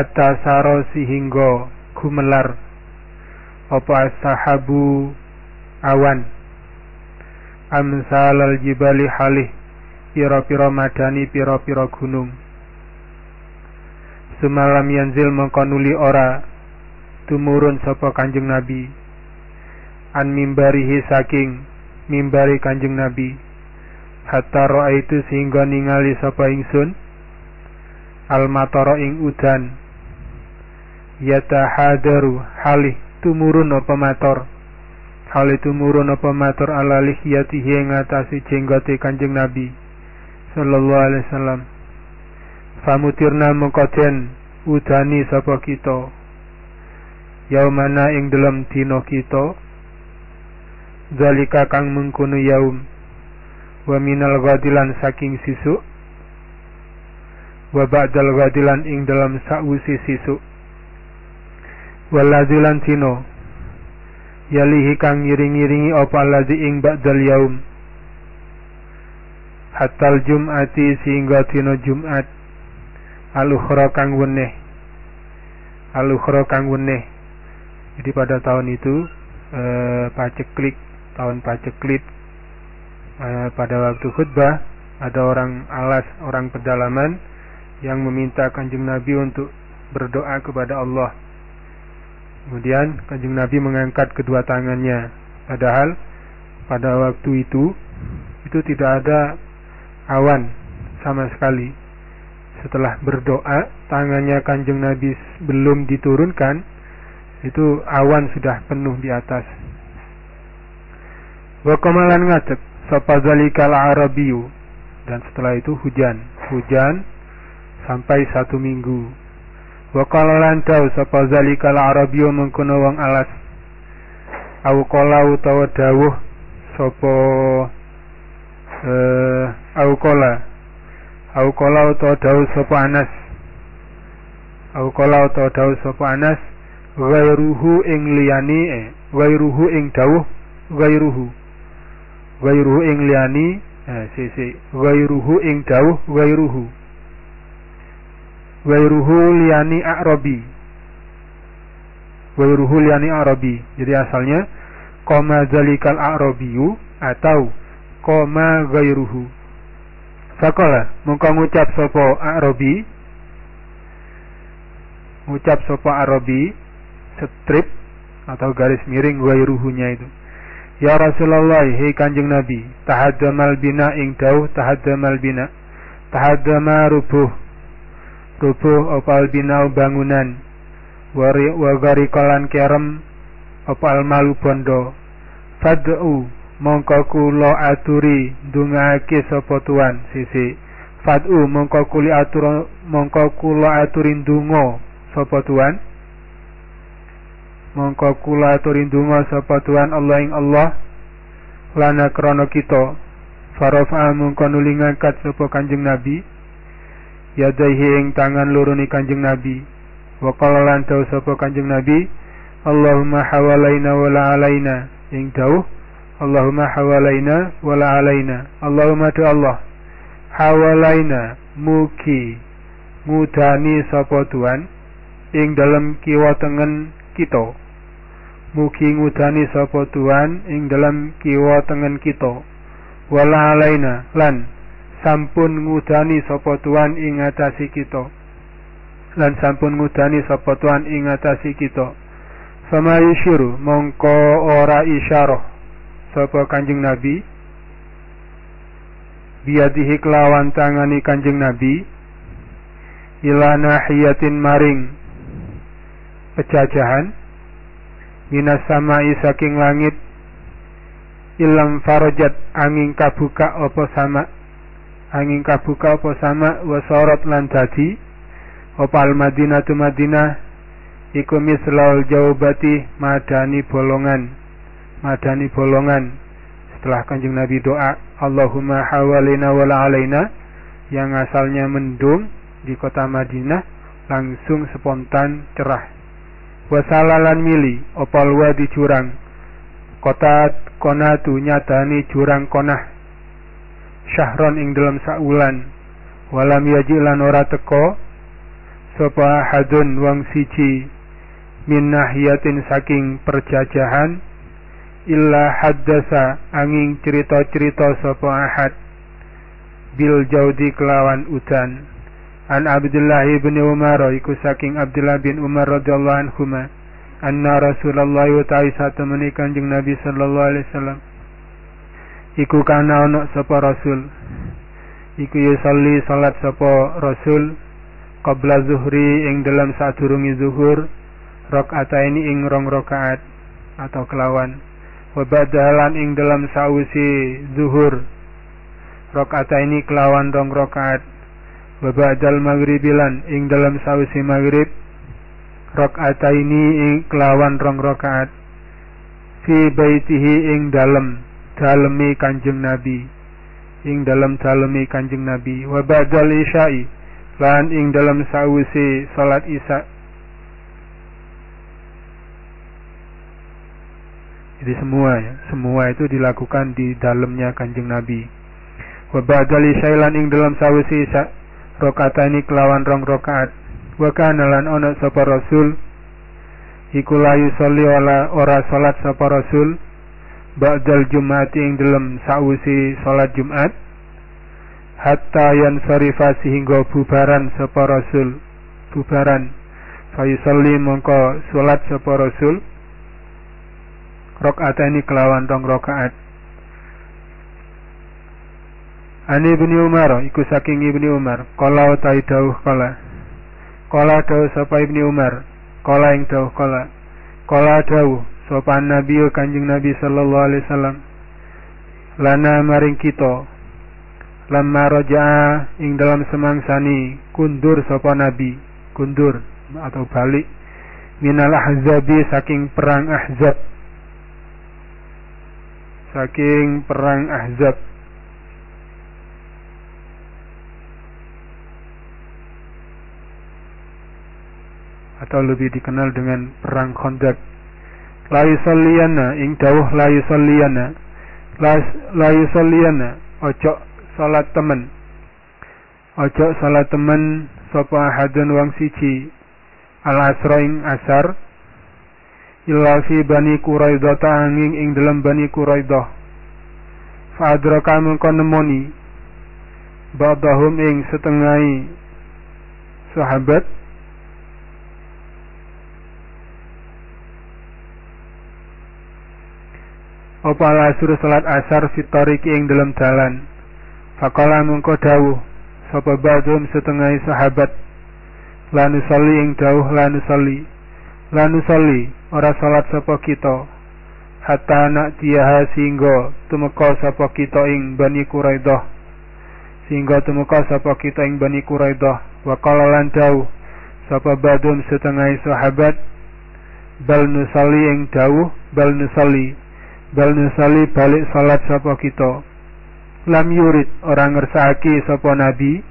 hatta saro sehingga gumelar. Apa as-sahabu awan. Amsalal jibali halih. Pira-pira madani pira-pira gunung. Semalam yanzil mengkonuli ora tumurun sapa kanjeng nabi. An mimbarihi saking mimbari kanjeng nabi. Hatta roa itu sehingga ningali sapa ingsun? Al matara ing udan yatahadaru halih tumurun apa mator hal itu murun apa matur ala lihiyatihi ing jenggote Kanjeng Nabi sallallahu alaihi wasallam. Famutirna mengkoden udani sapa kita? Yaumana ing dalam dina kita? Zalika kang mengkono yaum. Wa minal ghadilan saking sisuk. Wa ba'dal ghadilan ing dalam sausi sisuk waladzilan tino yalihi kang ngiring-ngiringi apa alladzi ing ba'dal yaum. Hatal jum'ati sehingga tino Jumat. Alukhra kang weneh. Alukhra kang weneh. Jadi pada tahun itu eh, paceklik tahun paceklik eh, pada waktu khutbah ada orang alas orang pedalaman yang meminta kanjeng Nabi untuk berdoa kepada Allah Kemudian kanjeng Nabi mengangkat kedua tangannya. Padahal pada waktu itu itu tidak ada awan sama sekali. Setelah berdoa, tangannya kanjeng Nabi belum diturunkan, itu awan sudah penuh di atas. Wa kamalan ngatek sapa arabiyu dan setelah itu hujan, hujan sampai satu minggu Wa qala lan tau sapa zalikal arabiyyu mengkono wong alas. Au qala utawa dawuh sapa eh au qala au qala utawa dawuh sapa Anas. Au qala utawa dawuh sapa Anas ghairuhu ing liyani eh ghairuhu ing dawuh ghairuhu ghairuhu ing liyani eh ghairuhu ing dawuh ghairuhu Wairuhu liani a'robi Wairuhu liani a'robi Jadi asalnya Koma zalikal a'robiyu Atau Koma gairuhu. Fakola Muka ngucap sopo a'robi Ngucap sopo a'robi Strip Atau garis miring Wairuhunya itu. Ya Rasulullah, hei kanjeng Nabi, tahadamal bina ing dauh tahadamal bina, tahadama rubuh rubuh opal binau bangunan. Wari wagari kolan kerem opal malu bondo. Fad'u mongko kula aturi ndungaake sapa tuan sisi. Fad'u mongko kuli atur mongko kula aturi ndonga sapa tuan. Mongko kula aturi ndonga sapa tuan Allah ing Allah. Lana krana kita farafa mongko nuli ngangkat sapa kanjeng nabi yadaihi ing tangan luruni kanjeng Nabi. Wa qala lan tau sapa kanjeng Nabi Allahumma hawalaina wa la alaina. Ing tau Allahumma hawalaina wa la alaina. Allahumma tu Allah hawalaina muki ngudani sapa Tuhan ing dalam kiwa tengen kita. Mugi ngudani sapa Tuhan ing dalam kiwa tengen kita. Wala alaina lan sampun ngudani sapa tuan ing atasi kita. Lan sampun ngudani sapa tuan ing atasi kita. Sama yushiru mongko ora isyarah. Sapa kanjeng nabi? Biadihi kelawan tangani kanjeng nabi. Ila nahiyatin maring pejajahan. Minas samai saking langit. Ilam farajat angin kabuka opo sama angin kabuka apa sama wa sorot lan dadi apa al madinah tu madinah iku jaubati madani bolongan madani bolongan. Setelah kanjeng Nabi doa Allahumma hawalina wala alaina yang asalnya mendung di kota Madinah langsung spontan cerah. Wasalalan mili opal wadi curang kota konatu nyatani jurang konah syahron ing dalam saulan. Walam yajilan ora teko sapa hadun wang siji min nahiyatin saking perjajahan illa haddasa angin cerita-cerita sapa ahad bil jaudi kelawan udan. An Abdullah bin Umar iku saking Abdullah bin Umar radhiyallahu anhu anna Rasulullah ta'ala satu Kanjeng Nabi sallallahu alaihi wasallam iku kana ana sapa rasul. Iku yusalli salat sapa rasul qabla zuhri ing dalam sadurunge zuhur rakaat ini ing rong rakaat atau kelawan. Wa ba'dalan ing dalam sausi zuhur rakaat ini kelawan rong rakaat. Wa ba'dal maghribilan ing dalam sausi maghrib rakaat ini ing kelawan rong rakaat. Fi baitihi ing dalam dalemi kanjeng Nabi. Ing dalam dalemi kanjeng Nabi. Wa ba'dal isya'i. Lan ing dalam sausi salat isya. Jadi semua ya, semua itu dilakukan di dalamnya kanjeng Nabi. Wa ba'dali syailan ing dalam sawisi rokata ini kelawan rong rokaat. Wa kana lan ana sapa rasul. Iku la yusolli ora salat sapa rasul ba'dal jumati ing dalam sawisi salat Jumat. Hatta yan sarifa sehingga bubaran sapa rasul. Bubaran. Fa yusolli mongko salat sapa rasul. Ini kelawan rong rakaat. Ani ibni Umar iku saking ibni Umar. Kala utai dawuh kala kala dawuh sapa ibni Umar. Kala ing dawuh kala kala dawuh sapa nabi kanjeng nabi sallallahu alaihi wasallam. Lana maring kita. Lamma raja'a ing dalam semangsani kundur sapa nabi. Kundur atau balik. Minal ahzabi saking perang ahzab. Saking perang Ahzab. Atau lebih dikenal dengan perang Khandaq la yusalliyana ing dawuh la yusalliyana. La yusalliyana ojo salat temen. Ojo salat temen sapa hadun wang siji. Al asra ing asar. Illa fi bani Quraidah angin ing dalam bani Quraidah. Fa adraka mengko nemoni. Ba'dahum ing setengahi sahabat Apa suruh salat asar fitoriki ing dalam dalan? Fakala mengko dawuh Sapa ba'dhum setengahi sahabat? Lanusali ing dawuh lanusali Lanusali ora salat sapa kita. Hatta nak tiyaha singgo tumeka sapa kita ing Bani Quraidah. Sehingga tumeka sapa kita ing Bani Quraidah. Wa qala lan dawuh sapa badun setengah sahabat? Bal nusalli ing dawuh bal nusalli bal nusalli balik salat sapa kita? Lam yurid orang ngersaki sapa nabi.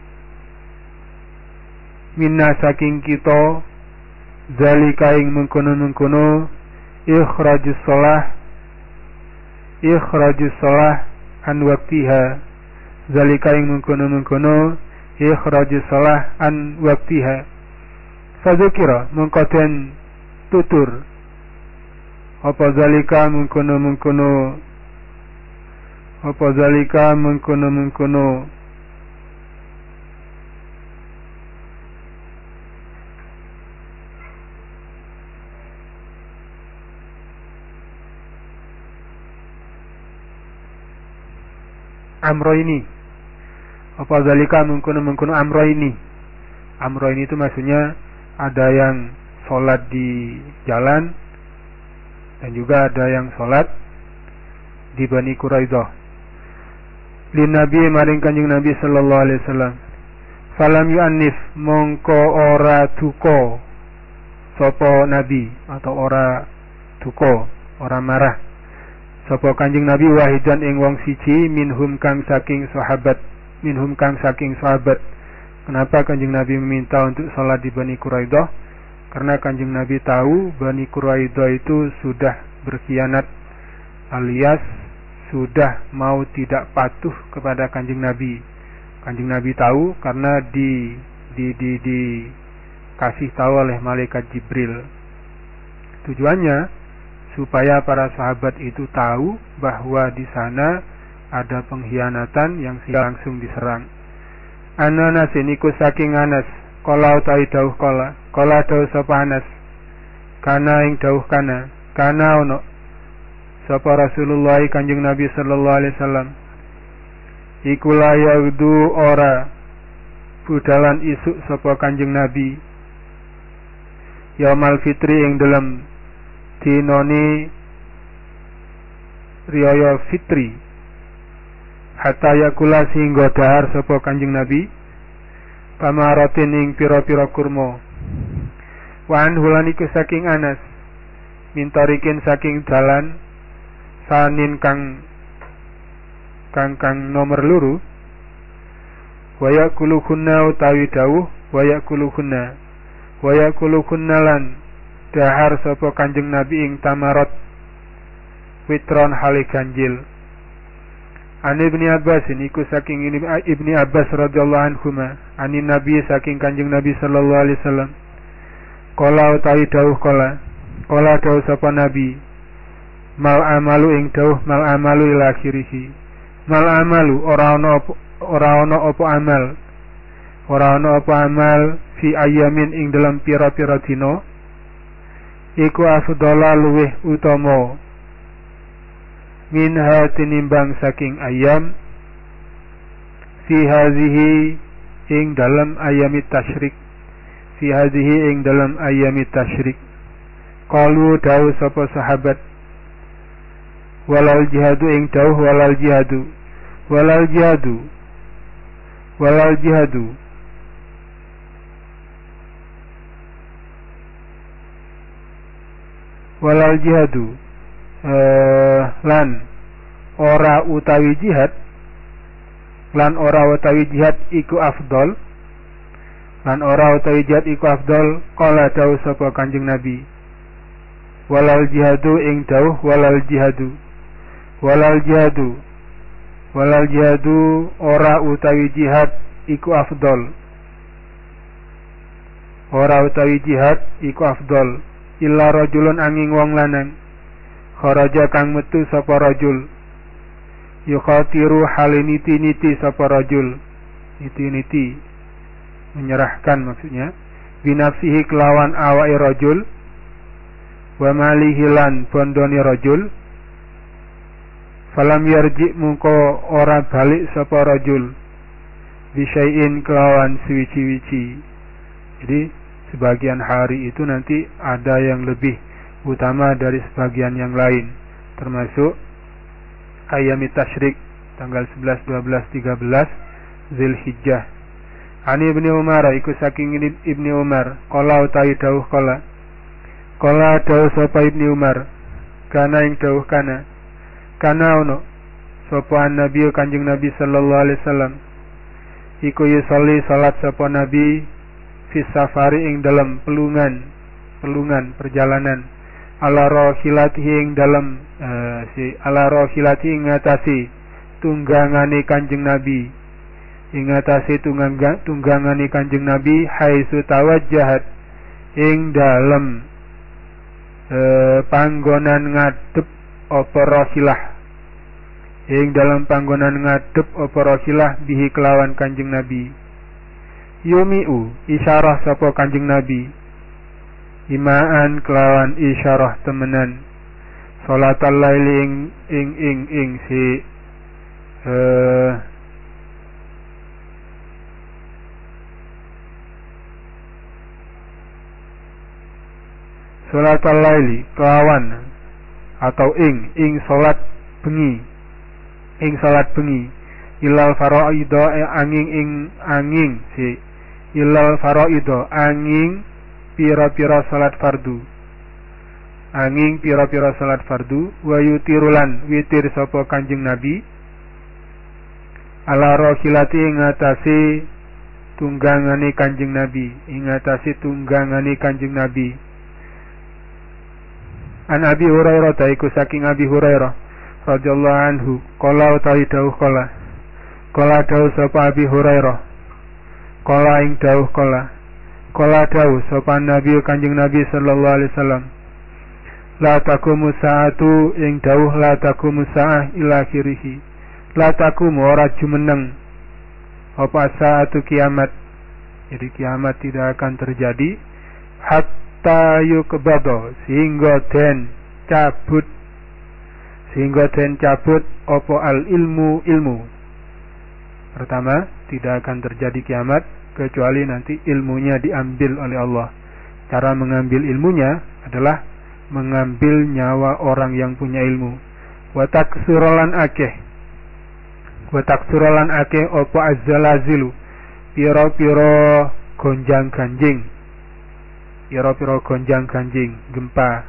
Minna saking kita zalika ing mengkono-mengkono ikhrajus shalah ikhrajus shalah an waktiha. Zalika ing mengkono-mengkono ikhrajus shalah an waktiha. Fadzikira mengkoten tutur apa zalika mengkono-mengkono apa zalika mengkono-mengkono amro ini. Apa zalika mengkuno mengkuno amro ini. Amro ini itu maksudnya ada yang sholat di jalan dan juga ada yang sholat di Bani Quraidah. Lin Nabi maring kanjeng Nabi sallallahu alaihi wasallam falam yu'annif mongko ora duko sopo Nabi atau ora duko ora marah sapa Kanjeng Nabi wahidan ing wong siji minhum kang saking sahabat minhum kang saking sahabat. Kenapa Kanjeng Nabi meminta untuk salat di Bani Quraidah karena Kanjeng Nabi tahu Bani Quraidah itu sudah berkhianat alias sudah mau tidak patuh kepada Kanjeng Nabi Kanjeng Nabi tahu karena di di di di kasih tahu oleh malaikat Jibril. Tujuannya supaya para sahabat itu tahu bahwa di sana ada pengkhianatan yang langsung diserang. Ananas ini saking Anas, kala utawi dawuh kala, kala dawuh sapa Anas. Kana ing dawuh kana, kana ono. Sapa Rasulullah Kanjeng Nabi sallallahu alaihi wasallam. Iku la ora. Budalan isuk sapa Kanjeng Nabi. Yaumal Fitri ing dalam dinoni riyaya Fitri. Hatta yakula sehingga dahar sapa Kanjeng Nabi pamaratin ing pira-pira kurma. Wan hulan iku saking Anas. Mintarikin saking dalan sanin kang kang kang nomor luru. Waya kuluhunna utawi dawuh waya kuluhunna waya kuluhunna lan dahar sapa Kanjeng Nabi ing tamarat. Witron hale ganjil An Ibni Abbas ini iku saking ini Ibni Abbas radhiyallahu anhu ma anin Nabi saking Kanjeng Nabi sallallahu alaihi wasallam. Kala utawi dawuh kala Kala dawuh sapa Nabi? Mal amalu ing dawuh mal amalu ila akhirih. Mal amalu ora ana ora ana apa amal. Ora ana apa amal fi ayamin ing dalam pira-pira dina. Iku afdhala luweh utama minha tinimbang saking ayam fi hadhihi ing dalam ayami tasyrik fi hadhihi ing dalam ayami tasyrik. Qalu dawu sapa sahabat walal jihadu ing dawuh walal jihadu walal jihadu walal jihadu. Walal jihadu uh, lan ora utawi jihad lan ora utawi jihad iku afdol lan ora utawi jihad iku afdol kala dawuh sapa Kanjeng Nabi. Walal jihadu ing dawuh walal jihadu. Walal jihadu. Walal jihadu ora utawi jihad iku afdol. Ora utawi jihad iku afdol. Illa rajulun angin wong lanang kharaja kang metu sapa rajul. Yukhatiru haliniti-niti sapa rajul. Niti-niti. Menyerahkan maksudnya. Binafsihi kelawan awai rajul. Wa malihilan bondoni rajul. Falam yarji mungko ora balik sapa rajul. Bisayin kelawan suwici-wici jadi sebagian hari itu nanti ada yang lebih utama dari sebagian yang lain termasuk ayam tasyrik tanggal 11, 12, 13 Zilhijjah. Ani ibni Umar ikut saking ibni Umar. Kola utai dawuh kola Kola dawuh sopa ibni Umar. Kana ing dawuh kana. Kana ono. Sopa Nabi kanjeng Nabi sallallahu alaihi wasallam. Iku yusolli salat sopa Nabi Fis safari ing dalam pelungan Pelungan perjalanan ala rohilatihi ing dalam uh, si ala rohilati ing ngatasi tunggangane kanjeng nabi. Ing ngatasi tunggang tunggangane kanjeng nabi haitsu tawajjahat ing dalam uh, panggonan ngadep apa rohilah ing dalam panggonan ngadep apa rohilah bihi kelawan kanjeng nabi. Yumiu isyarah sapa kanjeng nabi imaan kelawan isyarah temenan. Salat laili ing ing ing ing si. Uh, salat laili kelawan atau ing ing salat bengi. Ing salat bengi. Ilal faraido eh, angin ing angin si. Ilal faraido angin pira-pira salat fardu. Angin pira-pira salat fardu wa yutirulan witir sapa kanjeng nabi. Ala rohilati ing atase tunggangane kanjeng nabi ing atase tunggangane kanjeng nabi. An Abi Hurairah taiku saking Abi Hurairah radhiyallahu anhu qala utawi dawuh qala. Qala dawuh sapa Abi Hurairah. Qala ing dawuh qala Kala dawu sopan Nabi Kanjeng Nabi sallallahu alaihi wasallam. La takumu sa'atu ing dawuh la takumu sa'ah ila kirihi La takumu ora jumeneng. Apa saatu kiamat? Jadi kiamat tidak akan terjadi. Hatta yukbado Sehingga den cabut. Sehingga den cabut Opo al ilmu ilmu. Pertama Tidak akan terjadi kiamat Kecuali nanti ilmunya diambil oleh Allah. Cara mengambil ilmunya adalah Mengambil nyawa orang yang punya ilmu. Watak surolan akeh. Watak surolan akeh Opo azzalazilu. Piro-piro gonjang ganjing. Piro-piro gonjang ganjing Gempa.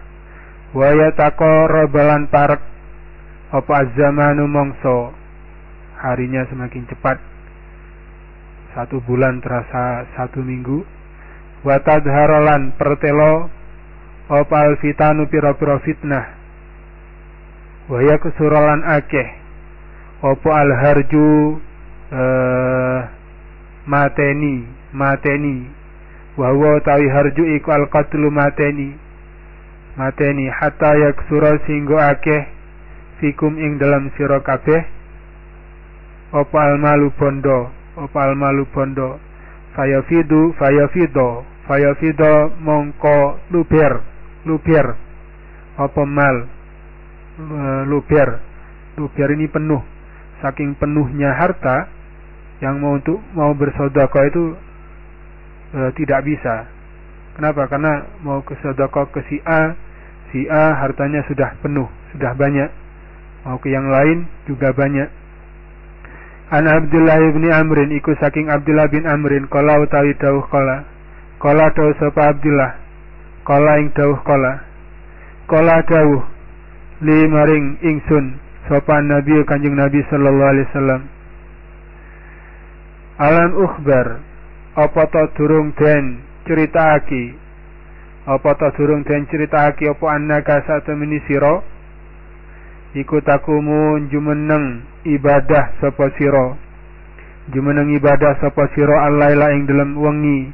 Waya tako robalan parek. Opo azamanu mongso. Harinya semakin cepat Satu bulan terasa satu minggu. Watad harolan pertelo Opo alfitanu piro-piro fitnah. Waya kesurolan akeh. Opo alharju eh, mateni mateni. Wa tawi harju iku al qatlu mateni. Mateni hatta yaksura singgo akeh fikum ing dalam sira kabeh. Apa al malu bondo apa al malu bondo fayafidu fayafido fayafido mongko luber luber apa mal luber luber ini penuh saking penuhnya harta yang mau untuk mau bersedekah itu e, tidak bisa. Kenapa? Karena mau ke ke si A, si A hartanya sudah penuh, sudah banyak. Mau ke yang lain juga banyak. An Abdullah bin Amrin iku saking Abdullah bin Amrin kala utawi dawuh kala. Kala dawuh sapa Abdullah. Kala ing dawuh kala. Kala dawuh li maring ingsun sapa Nabi Kanjeng Nabi sallallahu alaihi wasallam alan ukhbar apa ta durung den critakake apa ta durung den critakake apa annaka satemeni sira iku takumu jumeneng ibadah sapa sira. Jumeneng ibadah sapa sira alaila ing dalem wengi.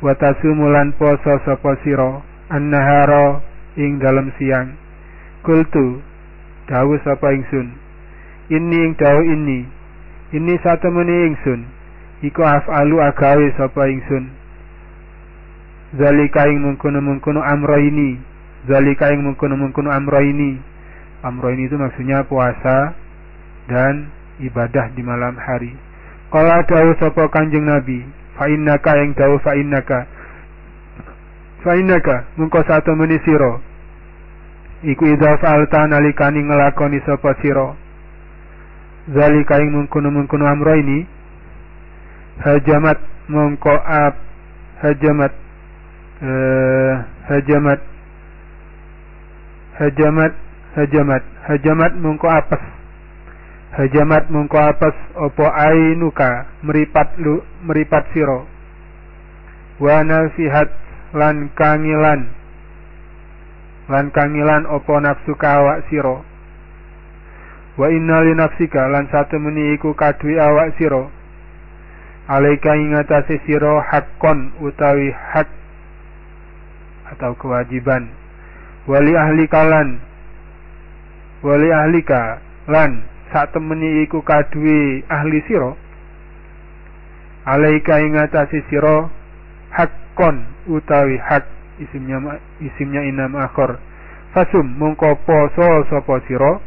Wa tasumulan poso sapa sira annahara ing dalem siang. Kultu dawuh sapa ingsun? Ini ing dawuh ini ini satu meni ingsun. Iku af'alu agawe sapa ingsun? Zalika ing mengkono-mengkono amro ini. Zalika ing mengkono-mengkono amro ini amro ini itu maksudnya puasa dan ibadah di malam hari Kala dawuh sapa Kanjeng Nabi, fa innaka ing dawuh fa innaka. Fa satu meni sira. Iku idza fa'alta nalikani ngelakoni sapa sira zalika ing mengkono-mengkono amro ini hajamat mongko ap hajamat uh, hajamat hajamat hajamat. Hajamat mongko apes. Hajamat mongko apes. Opo ainuka? Meripat lu meripat siro. Wa nasihat lan kangilan. Lan kangilan opo nafsu kawak siro. Wa inna li nafsika lan satu meni iku kadwi awak siro. Alaika ing atase sira hakon utawi hak atau kewajiban. Wali ahli kalan wali ahlika. Lan sak temeni iku kadwi ahli siro alaika ing atase sira hakon utawi hak isimnya isimnya inam akhor. Fasum mongko poso sapa sira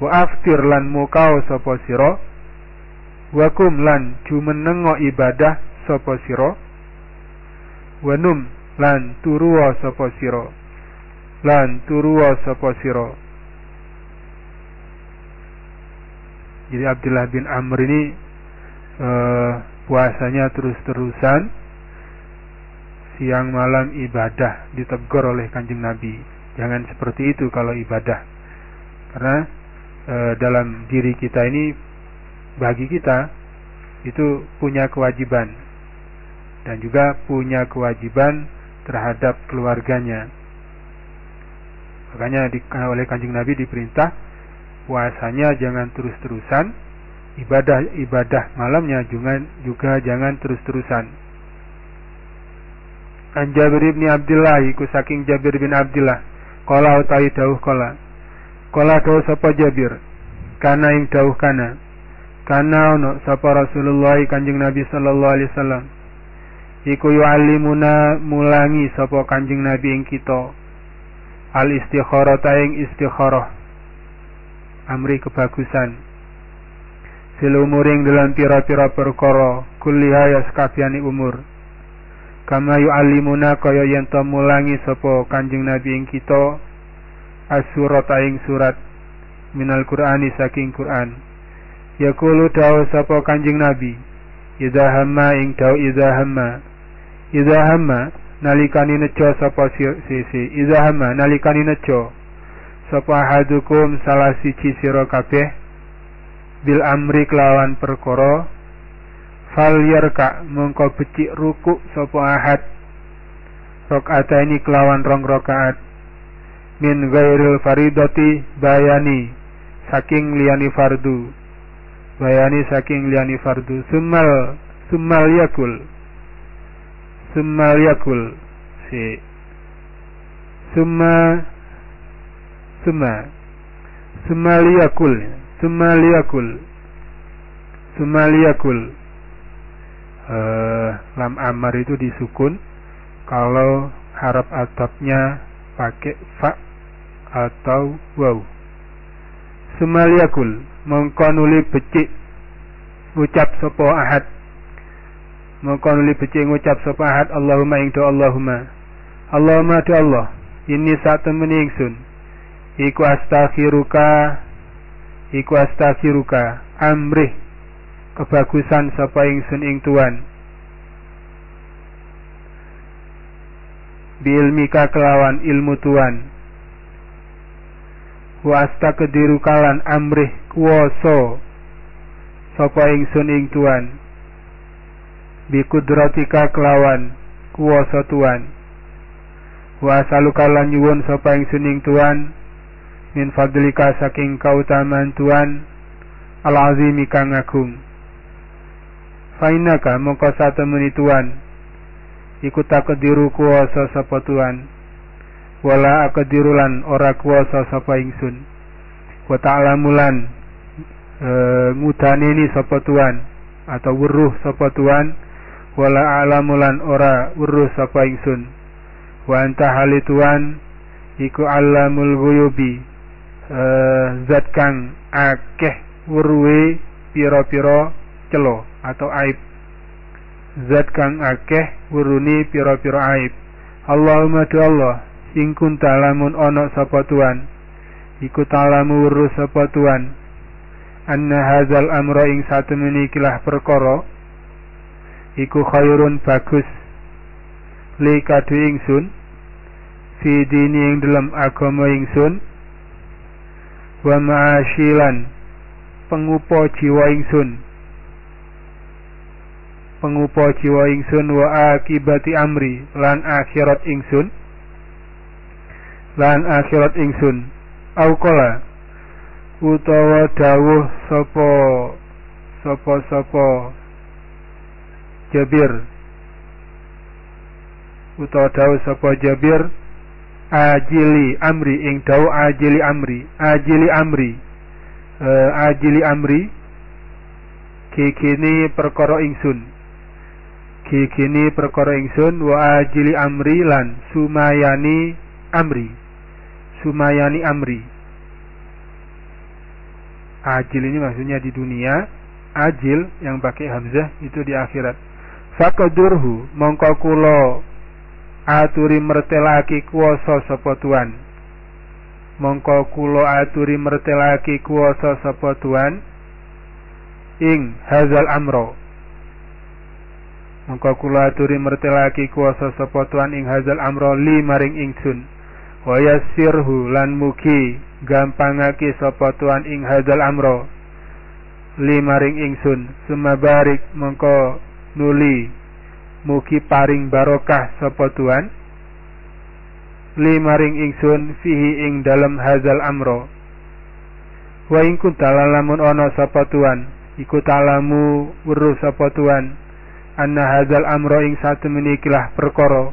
wa aftir lan mukau sapa sira wa kum lan jumenengo ibadah sapa sira wa num lan turuwa sapa sira lan turuwa sapa sira jadi Abdullah bin Amr ini uh, puasanya terus-terusan siang malam ibadah ditegur oleh kanjeng Nabi. Jangan seperti itu kalau ibadah. Karena e, dalam diri kita ini bagi kita itu punya kewajiban. Dan juga punya kewajiban terhadap keluarganya. Makanya di, oleh kanjeng Nabi diperintah puasanya jangan terus-terusan, ibadah ibadah malamnya juga juga jangan terus-terusan. An Jabir bin Abdullah iku saking Jabir bin Abdullah kala utawi dawuh kala kala dawuh sapa Jabir? Kana ing dawuh kana. Kana ono sapa Rasulullah Kanjeng Nabi sallallahu alaihi wasallam. Iku yu'allimuna mulangi sapa Kanjeng Nabi ing kita. Al istikharah ing istikharah amri kebagusan. Fil umuring dalam pira-pira perkara kulliha ya sekabiani umur. Kama yu'allimuna kaya yen to mulangi Kanjeng Nabi ing kita as-surat ing surat minal Qur'ani saking Qur'an. Yaqulu dawu sapa Kanjeng Nabi idza hamma ing dawu idza hamma. Idza hamma nalikani nejo sapa sisi idza hamma nalikani nejo sapa hadukum salah siji sira kabeh bil amri kelawan perkara fal yarka mongko becik ruku sapa ahad. Ini kelawan rong rakaat. Min ghairil faridati bayani saking liyani fardu. Bayani saking liyani fardu. Summal summal yakul. Summal yakul. Si. Summa summa summa liyakul. Summa liyakul. Summa liyakul. Uh, lam amar itu disukun. Kalau harap atapnya pakai fa atau waw. Sumaliakul mengkonuli becik ucap sopo ahad. Mengkonuli becik ngucap sopo ahad. Allahumma ing do Allahumma. Allahumma do Allah. Ini saat temen ingsun iku astaghfiruka. Iku astaghfiruka. Amrih. Kebagusan sapa ingsun ing tuan biilmika kelawan ilmu tuan wa astakdiru kalan amrih kuwasa sapa ingsun ing tuan bi kudratika kelawan kuwasa tuan wa asalukalan nyuwun sapa ingsun ing tuan min fadlika saking kautamaan tuan al-azimi kang agung. Fainaka mongko satemeni tuan iku takdiru kuwasa sapa tuan wala akdirulan ora kuwasa sapa ingsun. Wa ta'lamulan e, ngudaneni sapa tuan atau weruh sapa tuan wala alamulan ora weruh sapa ingsun. Wa anta halituan iku alamul ghuyubi zat kang akeh weruhe pira-pira celo atau aib. Zat kang akeh wuruni piro-piro aib. Allahumma do Allah ing kunta lamun ana sapa tuan iku talamu wuru sapa tuan anna hadzal amra ing satemene ikilah perkara. Iku khairun bagus. Li kadu ingsun. Fi dini ing dalam agama ingsun wa ma'asyilan. Pengupo jiwa ingsun. Pengupo jiwa ingsun wa akibati amri. Lan akhirat ingsun. Lan akhirat ingsun. Au kala utawa dawuh sapa sapa sapa. Jabir. Utawa dawuh sapa Jabir ajili amri ing dawuh ajili amri. Ajili amri. Uh, ajili amri. Kekene perkara ingsun. Kini perkara ingsun wa ajili amri lan sumayani amri. Sumayani amri. Ajil ini maksudnya di dunia ajil yang pakai hamzah itu di akhirat. Fakadurhu mongko kula aturi mertelaki kuwasa sapa tuan mongko kula aturi mertelaki kuwasa sapa tuan ing hazal amro. Mongko kula aturi mertelaki kuasa sapa tuan ing hazal amro li maring ingsun. Wa yassirhu lan mugi gampangake sapa tuan ing hazal amro. Li maring ingsun. Sumabarik mongko nuli mugi paring barokah sapa tuan li maring ingsun fihi ing dalam hazal amro. Wa ing kunta lamun ana sapa tuan iku talamu weruh sapa tuan anna hadzal amra ing satu menikilah perkara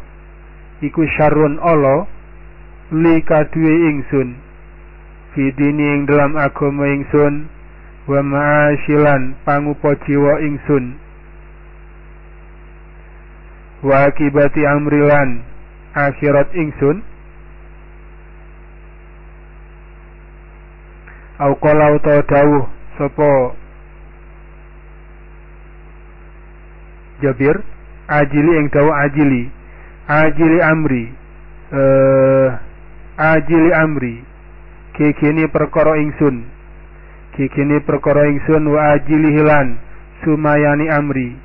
iku syarrun ala li kaduwe ingsun. Fidini ing dalam agama ingsun wa ma'asyilan pangupa jiwa ingsun wa akibati amrilan. Akhirat ingsun. Au qala utawa dawuh sapa Jabir ajili ing dawuh ajili. Ajili amri. Eh ajili amri. Kekene perkara ingsun. Kekene perkara ingsun wa ajili hilan. Sumayani amri.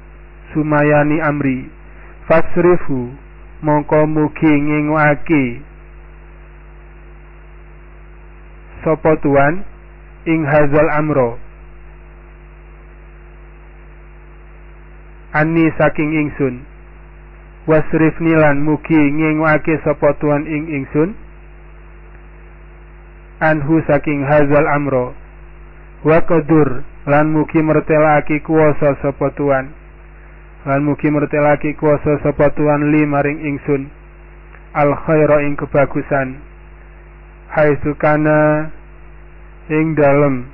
Sumayani amri fasrifu mongko mugi ngingwake sapa tuan? Ing hazal amro. Ani saking ingsun. Wasrif nilan mugi ngingwake sapa tuan ing ingsun. Anhu saking hazal amro. Wa qadur lan mugi mertelake kuwasa sapa tuan lan mugi mertelake kuwasa sapa tuan li maring ingsun. Al khaira ing kebagusan. Haitsu kana ing dalem.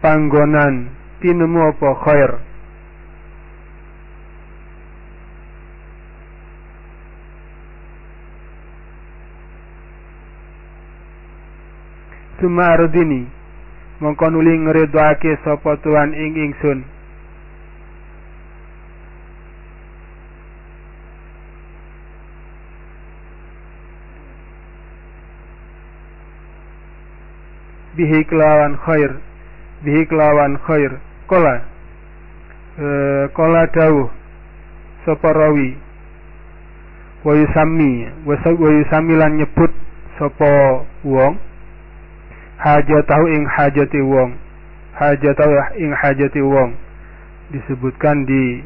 Panggonan tinemu apa khair? Suma ardini mongko nuli ngredake sapa tuan ing ingsun bihi kelawan khair bihi kelawan khair. Kola e, kola dawuh sapa rawi? Wa yusami wa yusami lan nyebut sapa wong. Hajatahu ing hajati wong hajatahu ing hajati wong. Disebutkan di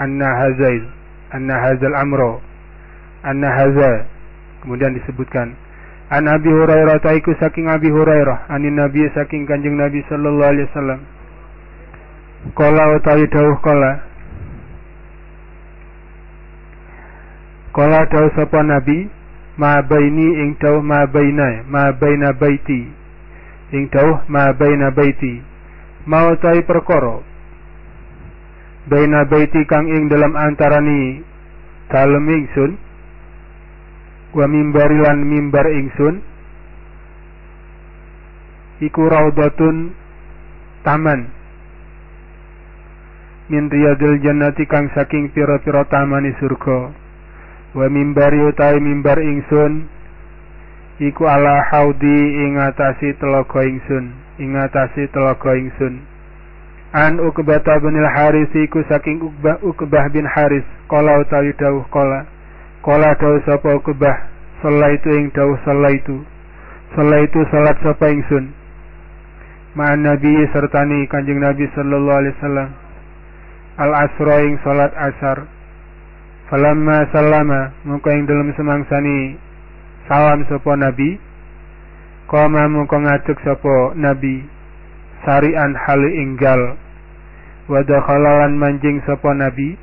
anna hazail anna hazal amro anna haza kemudian disebutkan An Abi Hurairah taiku saking Abi Hurairah. Anin Nabi saking Kanjeng Nabi sallallahu alaihi wasallam. Kala utawi dawuh kala. Kala dawuh sapa Nabi ma baini ing dawuh ma baina ma baina baiti. Ing dawuh ma baina baiti. Mau utawi perkara. Baina baiti kang ing dalam antarani dalem ingsun wa mimbari lan mimbar ingsun. Iku raudatun taman. Min riyadil jannati kang saking pira-pira tamani surga. Wa mimbari utawi mimbar ingsun iku ala haudi ing atasi telaga ingsun ing atasi telaga ingsun. An ukbah bin haris iku saking ukbah ukbah bin haris kala utawi dawuh kala Kala dawuh sapa kubah salat itu ing dawuh salat itu. Salat sapa ingsun? Ma'an Nabi sertani Kanjeng Nabi sallallahu alaihi wasallam. Al asra ing salat asar. Falamma sallama muka ing dalam semangsani salam sapa Nabi. Koma muka ngadeg sapa Nabi. Sarian hali inggal. Wadakhalalan manjing sapa Nabi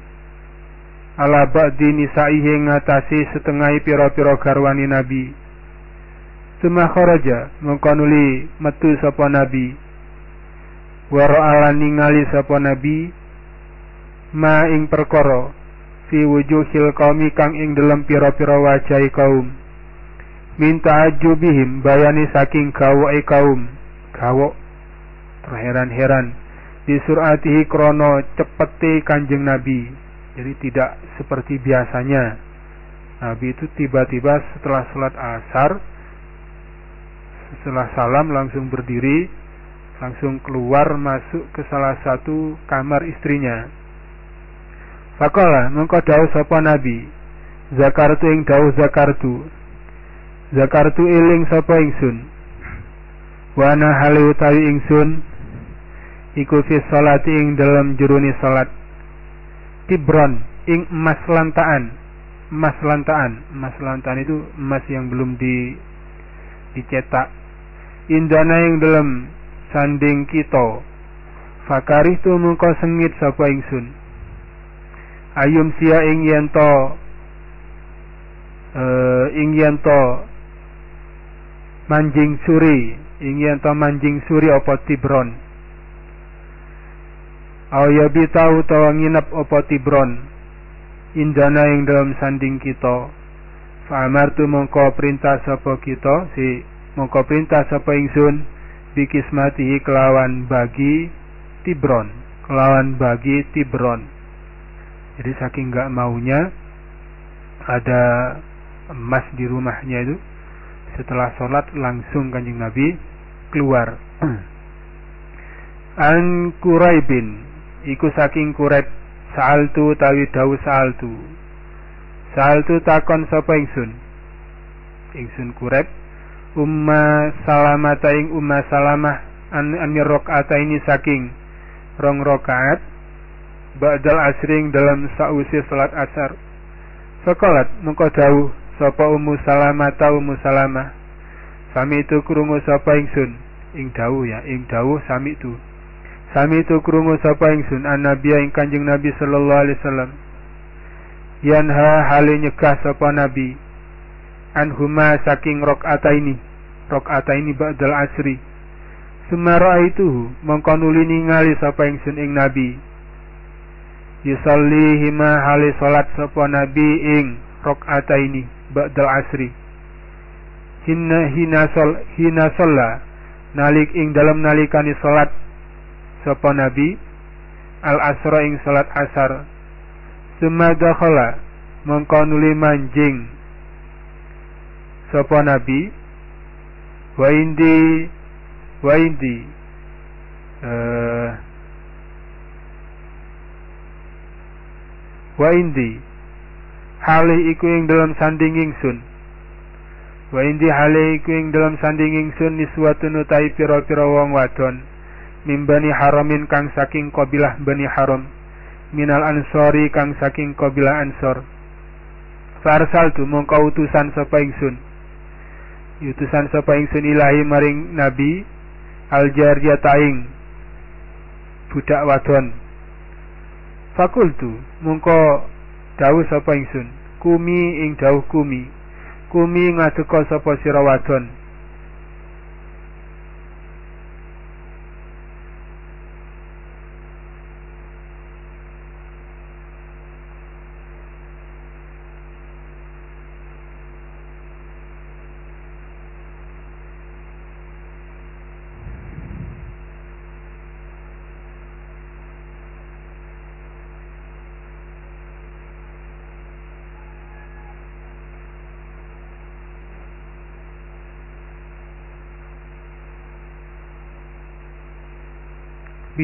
ala ba'di nisaihi ngatasi setengah pira-pira garwani nabi. Suma kharaja mengkonuli metu sapa nabi. Waro ala ningali sapa nabi. Ma ing perkara fi wujuhil qaumi kang ing dalam pira-pira wajahi kaum. Minta ajubihim bayani saking gawai kaum. Gawok terheran-heran. Di suratihi krono cepeti kanjeng nabi jadi tidak seperti biasanya. Nabi itu tiba-tiba setelah sholat asar, setelah salam langsung berdiri, langsung keluar masuk ke salah satu kamar istrinya. Fakola mengkau dawu sapa Nabi, zakartu ing dawu zakartu, zakartu iling sapa ingsun, wana hale utawi ingsun, iku fi salati ing dalam juruni salat tibron ing emas lantaan. Emas lantaan. Emas lantaan itu emas yang belum di dicetak. Indana yang dalam sanding kita. Fakarih tu mengko sengit sapa ingsun? Ayum sia ing yento uh, ing yen to manjing suri. Ing yen to manjing suri apa tibron aw ya bitau utawa nginep apa tibron. Indana ing dalam sanding kita. Fa amartu mongko perintah sapa kita si mongko perintah sapa ingsun bikismatihi kelawan bagi tibron. Kelawan bagi tibron. Jadi saking gak maunya ada emas di rumahnya itu. Setelah sholat langsung kanjeng Nabi keluar. An Quraibin iku saking Quraib saaltu tawi dawu saaltu saaltu takon sapa ingsun ingsun Quraib umma salamata ing umma salamah an an ini saking rong rokaat ba'dal asring dalam sausi salat asar Sokolat mengko dawuh sapa Ummu Salamah ta Ummu Salamah. Sami itu krungu sapa ingsun ing dawuh ya, ing dawuh sami itu. Sami itu krungu sapa ingsun an Nabi ing Kanjeng Nabi sallallahu alaihi wasallam. Yanha hale nyegah sapa Nabi anhuma saking rakaataini rakaataini ba'dal asri. Sumara itu mongko nuli ningali sapa ingsun ing Nabi hima hali salat sapa nabi ing rakaataini ba'dal asri hinna hina sol hina solla nalik ing dalam nalikani salat sapa nabi al asra ing salat asar. Summa dakhala mongko nuli manjing. Sapa nabi wa indi wa indi. Uh, wa indi hale iku ing dalam sanding ingsun. Wa indi hale iku ing dalam sanding ingsun niswatun utai pira-pira wong wadon mimbani haramin kang saking kabilah bani haram minal ansori kang saking kabilah ansor. Farsal tu mongko utusan sapa ingsun. Utusan sapa ingsun ilahi maring nabi aljariyataing budak wadon. Fakultu mungko dawuh sapa ingsun. Kumi ing dawuh kumi. Kumi ngadeka sapa sira wadon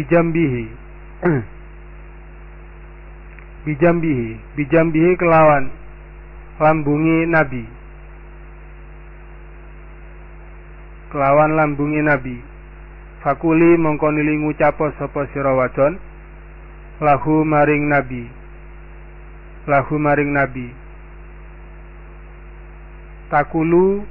bijambihi. Bijambihi. Bijambihi kelawan. Lambungi nabi. Kelawan lambungi nabi. Fakuli mongko nili ngucapo sira wadon. Lahu maring nabi. Lahu maring nabi. Takulu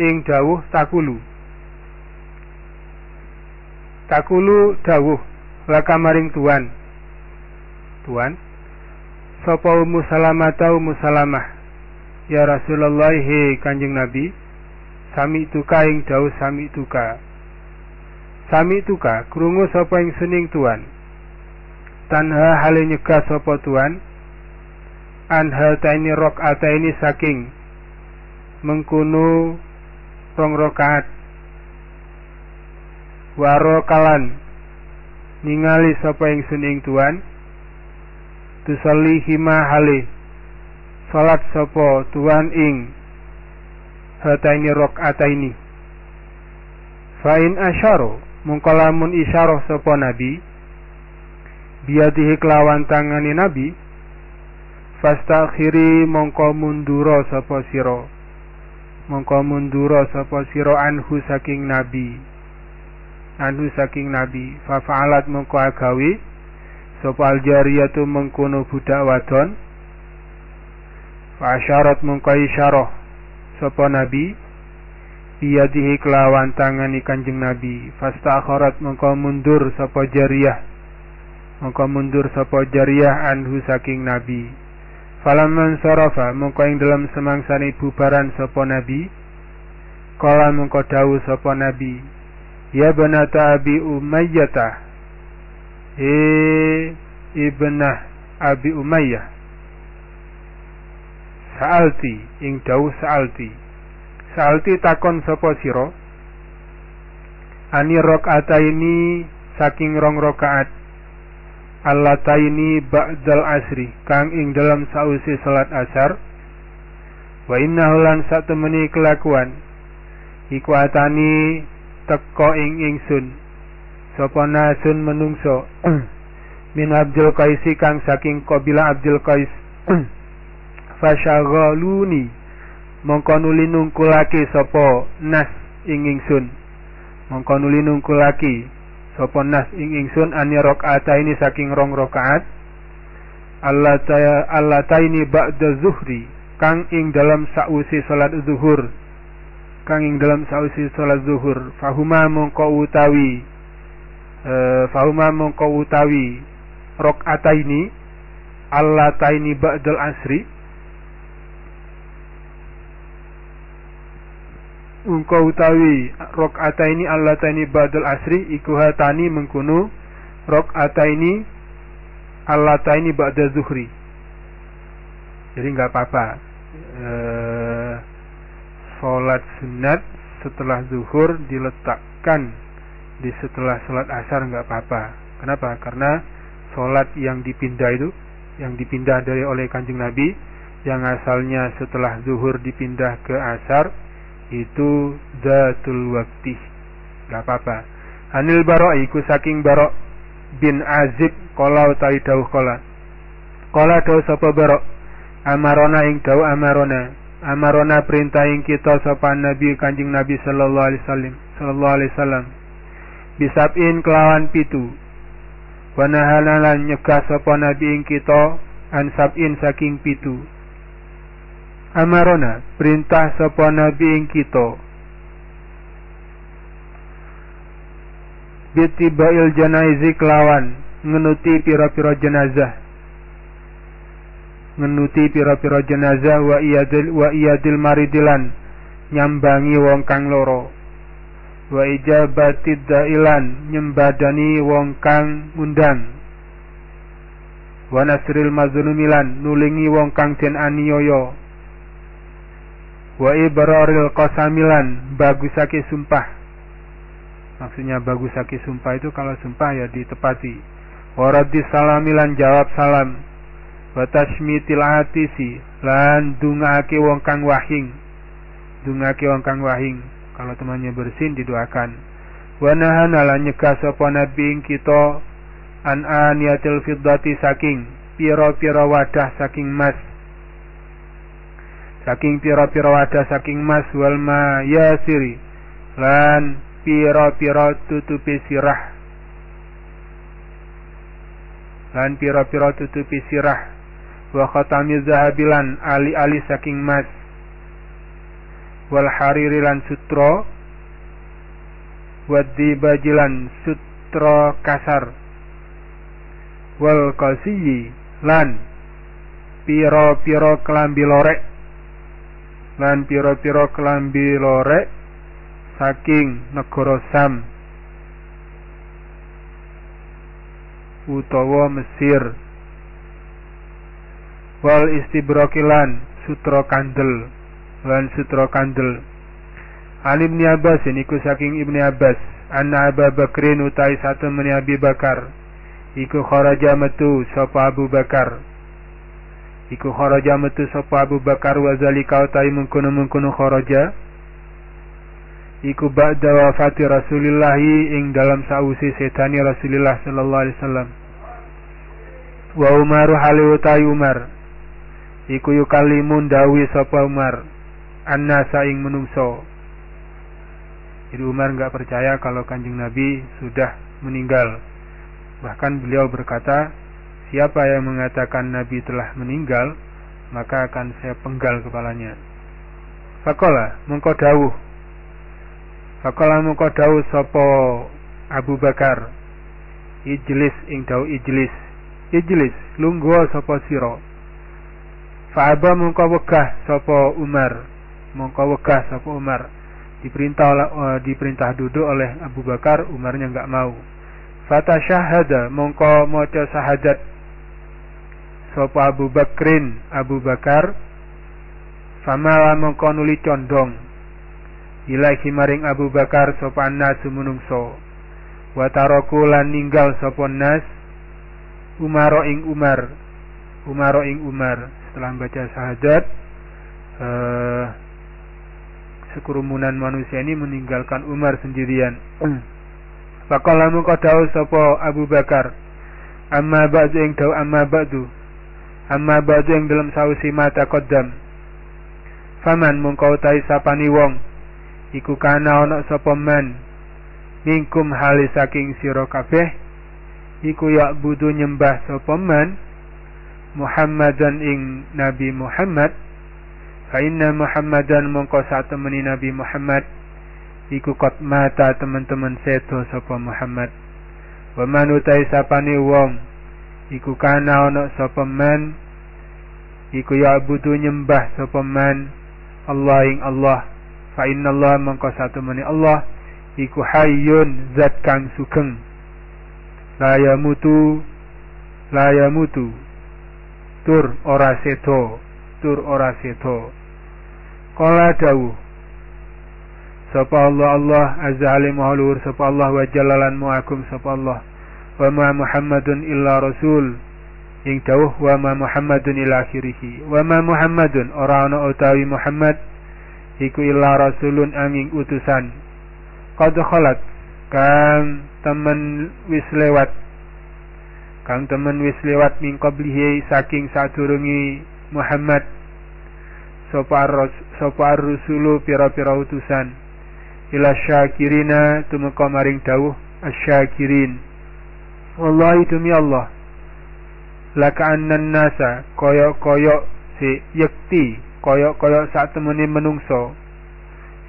ing dawuh takulu. Takulu dawuh laka maring tuan. Tuan sapa ummu salamah ta ummu salamah? Ya Rasulullah he kanjeng Nabi sami tuka ing dawuh sami tuka. Sami tuka? Krungu sapa ing sening tuan? Tanha hale nyegah sapa tuan? Anha taini rok ataini saking. Mengkuno rong rokaat. Waro kalan. Ningali sapa ing suning tuan tusalli hima hale salat sapa tuan ing hataini rakaataini. Fa in asyaro mungko lamun isyarah sapa nabi biadihi kelawan tangani nabi fastakhiri mongko mundura sapa sira mongko mundura sapa sira anhu saking nabi. Anhu saking nabi. Fa fa'alat mongko agawe sapa aljariyatu mengkono budak wadon. Fa asyarat mongko isyarah sapa nabi biyadihi kelawan tangani kanjeng nabi. Fastakharat mengko mundur sapa jariyah. Mengko mundur sapa jariyah anhu saking nabi falamman sarafa mengko ing dalam semangsane bubaran sapa nabi. Kala mengko dawuh sapa nabi ya banata abi umayyah. E ibnah abi umayyah. Sa'alti ing dawuh sa'alti. Salti takon sapa sira? Ani ini saking rong rakaat Allataini ba'dal asri kang ing dalam sausi salat asar. Wa innahu lan satemeni kelakuan. Iku atani teko ing ingsun. Sapa nasun menungso. Min Abdul Qaisi kang saking kabila Abdul Qais. Fashaghaluni mongko nuli nungkulake sapa nas ing ingsun. Mongko nuli nungkulake sapa nas ing ingsun ani rakaat ini saking rong rakaat. Allah ta Allah taini ba'da zuhri kang ing dalam sausi salat zuhur. Kang ing dalam sausi salat zuhur. Fahuma mongko utawi uh, fahuma mongko utawi rakaat ini. Allah taini ba'dal asri Ungkau utawi rok ini Allah tani badal asri iku hatani ini Allah tani badal zuhri. Jadi nggak apa-apa. E, sunat setelah zuhur diletakkan di setelah sholat asar nggak apa-apa. Kenapa? Karena sholat yang dipindah itu yang dipindah dari oleh kanjeng Nabi yang asalnya setelah zuhur dipindah ke asar itu datul wakti gak apa-apa. Anil baro iku saking baro bin azib kola utai dawuh kola. Kola dawuh sapa baro amarona ing dawuh amarona. Amarona perintah ing kita sapa nabi kanjing nabi sallallahu alaihi wasallam sallallahu alaihi wasallam. Bisabin kelawan pitu. Wanahalalan nyegah sapa nabi ing kita an sabin saking pitu amarona perintah sapa nabi ing kita. Bitibail janaizi kelawan ngenuti pira-pira jenazah. Ngenuti pira-pira jenazah wa iyadil wa iyadil maridilan nyambangi wong kang loro wa ijabatid dailan nyembadani wong kang undang. Wa nasril mazlumilan nulingi wong kang den aniaya wa ibraril qasamilan bagusake sumpah. Maksudnya bagusake sumpah itu kalau sumpah ya ditepati. Waradi salamilan jawab salam. Wa tashmitil atisi lan dungake wong kang wahing. Dungake wong kang wahing kalau temannya bersin didoakan. Wa nahana lan nyegah sapa nabi kita an aniyatil fiddati saking pira-pira wadah saking mas saking pira-pira wadah saking mas wal ma yasiri lan pira-pira tutupi sirah. Lan pira-pira tutupi sirah. Wa khatami zahabilan ali-ali saking mas. Wal hariri lan sutra waddi bajilan sutra kasar. Wal qasiyi lan pira-pira kelambi lorek lan pira-pira kelambi lorek saking negara Sam utawa Mesir. Wal istibrokilan sutra kandel lan sutra kandel. Ali bin Abbas iku saking Ibni Abbas. Anna Abu Bakrin utai satu meni Abi Bakar. Iku kharaja metu sapa Abu Bakar iku kharaja metu sapa Abu Bakar wa zalika utai mengkono-mengkono kharaja. Iku ba'da wafati Rasulillah ing dalam sausi setani Rasulullah sallallahu alaihi wasallam. Wa Umar hali utai Umar. Iku yukalimun dawi sapa Umar. Annasa ing menungso. Jadi Umar nggak percaya kalau kanjeng Nabi sudah meninggal. Bahkan beliau berkata Siapa yang mengatakan Nabi telah meninggal, maka akan saya penggal kepalanya. Fakola mengko dawuh. Fakola mengko dawuh sapa Abu Bakar. Ijlis ing dawuh ijlis. Ijlis lungguh sapa sira. Fa'aba mengko wegah sapa Umar. Mengko wegah sapa Umar. Diperintah uh, diperintah duduk oleh Abu Bakar Umarnya enggak mau. Fata syahada mongko maca sahadat sapa Abu Bakrin Abu Bakar mongko nuli condong. Ilahi maring Abu Bakar sapa nasu menungso. Wa taraku lan ninggal sapa nas Umaro ing Umar Umaro ing Umar. Setelah baca sahadat uh, sekerumunan manusia ini meninggalkan Umar sendirian. Faqala mengko dawuh sapa Abu Bakar amma ba'du ing dawuh amma ba'du amma ba'du ing dalam sausi mata kodam faman mengko utahi sapani wong. Iku kana ana sapa man. Mingkum hali saking sira kabeh. Iku ya budu nyembah sapa man. Muhammadan ing Nabi Muhammad. Fa inna Muhammadan mengko sak temeni Nabi Muhammad. Iku kot mata teman-teman seto sapa Muhammad. Wa manutai sapane wong iku kana ana sapa man? Iku ya butuh nyembah sapa man? Allah ing Allah. Fa inna Allah mangko satu meni Allah. Iku hayyun zat kang sugeng. La mutu la mutu tur ora seto tur ora seto kala dawuh sapa Allah Allah azza alim sapa Allah wa jalalan muakum sapa Allah wa ma Muhammadun illa rasul. Ing dawuh wa ma Muhammadun ila akhirih. Wa ma Muhammadun ora ana utawi Muhammad iku illa rasulun angin utusan. Qad khalat kang temen wis lewat. Kang temen wis lewat min qablihi saking sadurungi Muhammad. Sapa sapa rusulu pira-pira utusan. Ila syakirina tumeka maring dawuh asyakirin wallahi demi Allah. Laka annan nasa koyok-koyok si yakti koyok-koyok saat temani menungso.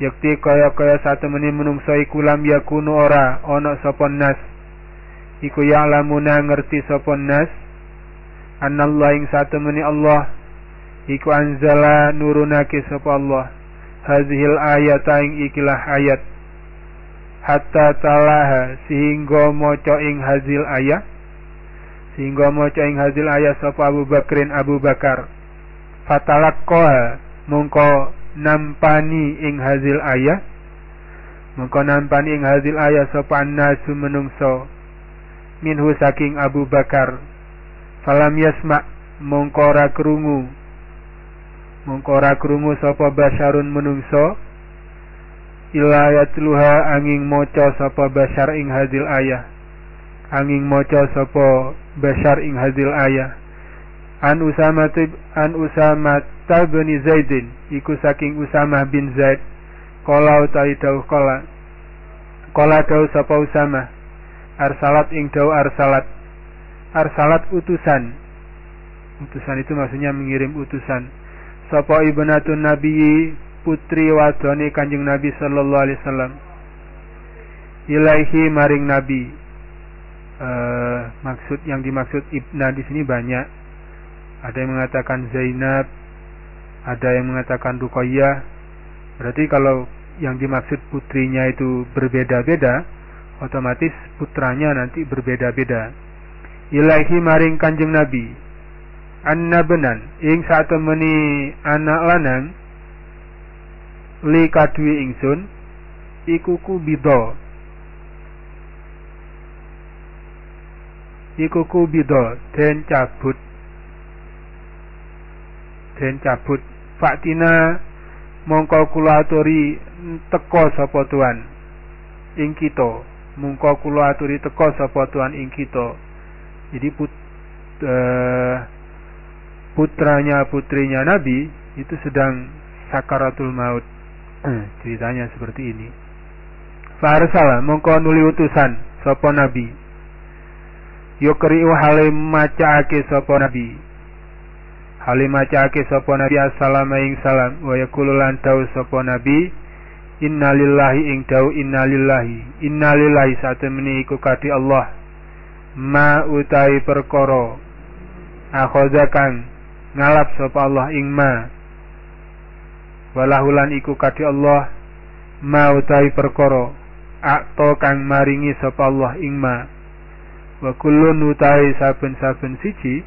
Yakti koyok-koyok saat temani menungso iku lam yakunu ora ono sopon nas. Iku ya'lamuna ngerti sopon nas. Annallah ing saat temani Allah iku anzala nurunake sapa Allah. Hazihil ayat ing ikilah ayat hatta talaha sehingga maca ing hazil ayat sehingga maca ing hazil ayat sapa Abu Bakrin Abu Bakar. Fatalaqqa mongko nampani ing hazil ayat mongko nampani ing hazil ayat sapa nasu menungso minhu saking Abu Bakar. Falam yasma mongko ra krungu mongko ora krungu sapa basyarun menungso illa yatluha angin maca sapa basyar ing hadil ayah. Angin maca sapa basyar ing hadil ayah. An Usama an Usama bin Zaidin iku saking Usama bin Zaid. Kala utawi dawuh kala kala dawuh sapa Usama. Arsalat ing dawuh arsalat. Arsalat utusan. Utusan itu maksudnya mengirim utusan. Sapa ibnatun nabi putri wadone Kanjeng Nabi sallallahu alaihi wasallam. Ilaihi maring nabi. Uh, maksud yang dimaksud ibna di sini banyak. Ada yang mengatakan Zainab ada yang mengatakan Ruqayyah. Berarti kalau yang dimaksud putrinya itu berbeda-beda otomatis putranya nanti berbeda-beda. Ilaihi maring kanjeng Nabi. Anna benan ing saat temeni anak lanang li kadui ingsun iku kubido iku kubido den cabut. Den cabut. Faktina mongko kula aturi teko sapa tuan ing kita. Mongko kula aturi teko sapa tuan ing kita. Jadi put uh, putranya putrinya Nabi itu sedang sakaratul maut. Ceritanya seperti ini. Farsala mongko nuli utusan sapa Nabi. Yukri'u hale macaake sapa Nabi. Halimacake sapa nabi assalamu ing salam wa yaqulu lan dawu sapa nabi innalillahi ing dawu innalillahi innalillahi satemene iku kadi Allah ma utawi perkara akhadha kang ngalap sapa Allah ing ma walahulan iku kadi Allah ma utawi perkara akto kang maringi sapa Allah ing ma. Wa kullun utawi saben-saben siji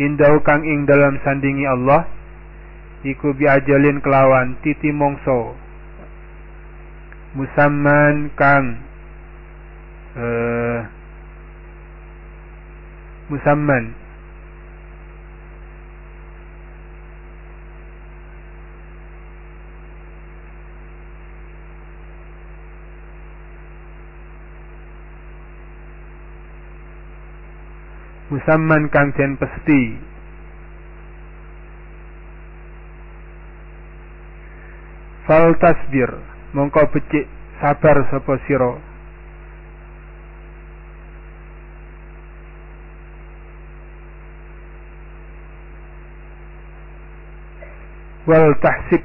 indau kang ing dalam sandingi Allah iku biajalin kelawan titi mongso. Musamman kang uh, musamman musamman kang den pesti. Fal tasbir mongko becik sabar sapa sira. Wal tahsib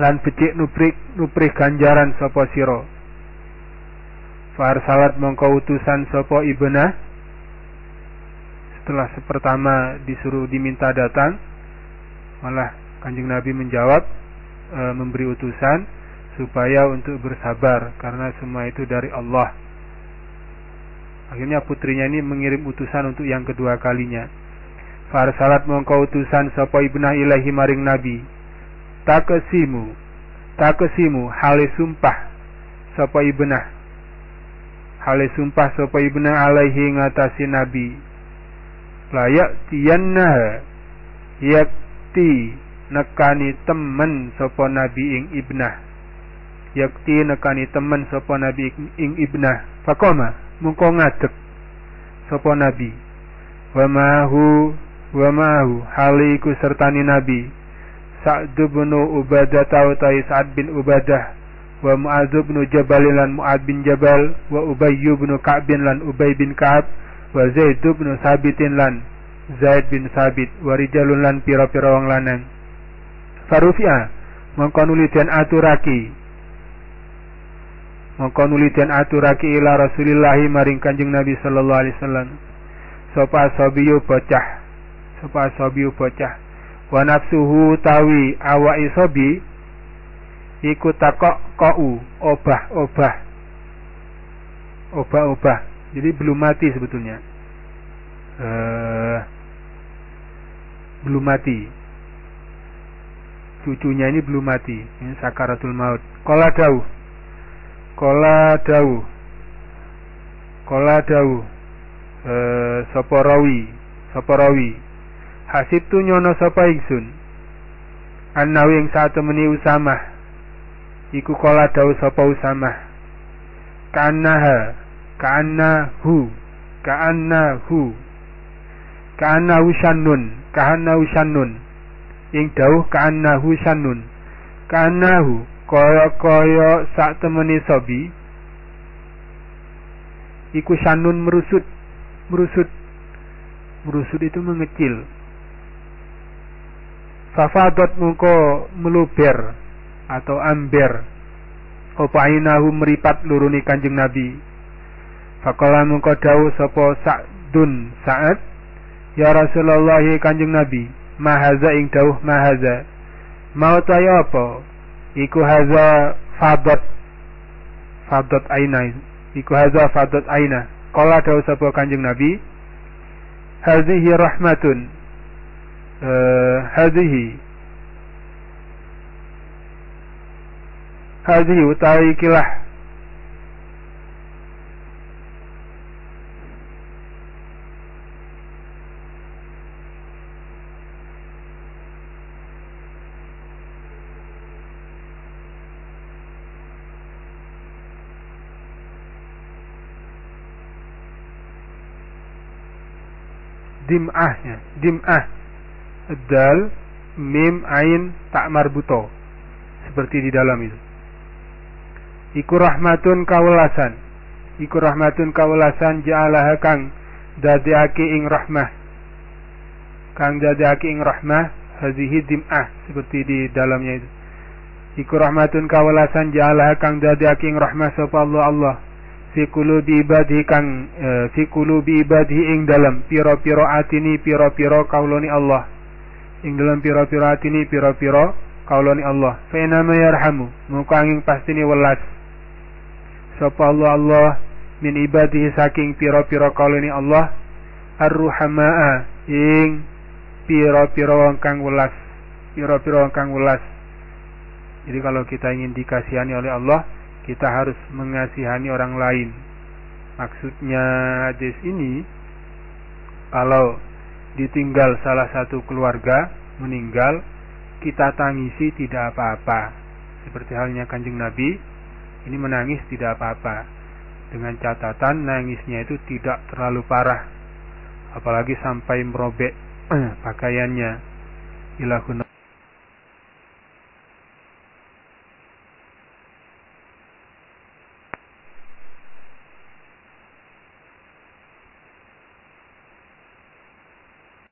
lan becik nuprik nuprih ganjaran sapa sira. Far salat mongko utusan sapa ibnah setelah pertama disuruh diminta datang malah kanjeng Nabi menjawab e, memberi utusan supaya untuk bersabar karena semua itu dari Allah. Akhirnya putrinya ini mengirim utusan untuk yang kedua kalinya. Farsalat mongko utusan sapa ibnah ilahi maring nabi. Takesimu takesimu hale sumpah sapa ibnah. Hale sumpah sapa ibnah alaihi ngatasi nabi layak tiyanna yakti nekani temen sapa nabi ing ibnah. Yakti nekani temen sapa nabi ing ibnah. Fakoma mungko ngadeg sapa nabi. Wa mahu wa mahu haliku sertani nabi. Sa'd bin Ubadah tau tai Sa'ad bin Ubadah. Wa Mu'adz bin Jabal lan Mu'adz bin Jabal. Wa Ubay bin Ka'b lan Ubay bin Ka'ab wa Zaid bin Sabitin lan Zaid bin Sabit wa rijalun lan pira-pira wong lanang. Farufia mongko nuli aturaki. Mongko nuli den aturaki ila Rasulillah maring Kanjeng Nabi sallallahu alaihi wasallam. Sapa sabiyu bocah. Sapa sabiyu bocah. Wa nafsuhu tawi awai sabi iku takok kau obah-obah. Obah-obah jadi belum mati sebetulnya. Uh, belum mati. Cucunya ini belum mati ini sakaratul maut. Kola dau. Kola dau. Kola dau. E, soporowi soporowi hasib tu nyono sopa ingsun? Annawi yang saat temeni usamah. Iku kola dau sopa usamah. Ka'annaha ka'annahu. Ka'annahu. Ka'annahu syannun. Ka'annahu syannun. Ing dawuh ka'annahu syannun. Ka'annahu. Kaya-kaya sak temeni sobi. Iku syannun merusut. Merusut. Merusut itu mengecil. Fafadot mungko meluber atau amber. Opainahu meripat luruni kanjeng nabi Fakola mungko dawuh sapa Sa'dun Sa'ad Ya Rasulullah kanjeng Nabi Mahaza ing dawuh mahaza Mau taya apa? Iku haza fadat Fadat aina. Iku haza fadat aina. Kala dawuh sapa kanjeng Nabi Hazihi rahmatun. Uh, Hazihi. Hazihi utawi kilah dim'ahnya. Dim'ah. Dal mim ain tak marbuto. Seperti di dalam itu. Iku rahmatun kawelasan iku rahmatun kawelasan ja'alaha kang dadiake ing rahmah. Kang dadake ing rahmah hazihi dim'ah. Seperti di dalamnya itu. Iku rahmatun kawalasan ja'alah kang dadake ing rahmah sapa Allah Allah fi qulubi ibadihi kang e, fi qulubi ing dalam piro-piro atini piro-piro kauloni Allah. Ing dalam piro-piro atini piro-piro kauloni Allah. Fa inama yarhamu. Muka angin pastini welas. Sapa Allah Allah min ibadihi saking piro-piro kauloni Allah. Ar-ruhamaa ing piro-piro kang welas. Piro-piro kang welas. Jadi kalau kita ingin dikasihani oleh Allah kita harus mengasihani orang lain. Maksudnya hadis ini kalau ditinggal salah satu keluarga meninggal kita tangisi tidak apa-apa. Seperti halnya Kanjeng Nabi ini menangis tidak apa-apa. Dengan catatan nangisnya itu tidak terlalu parah. Apalagi sampai merobek pakaiannya. Ilahun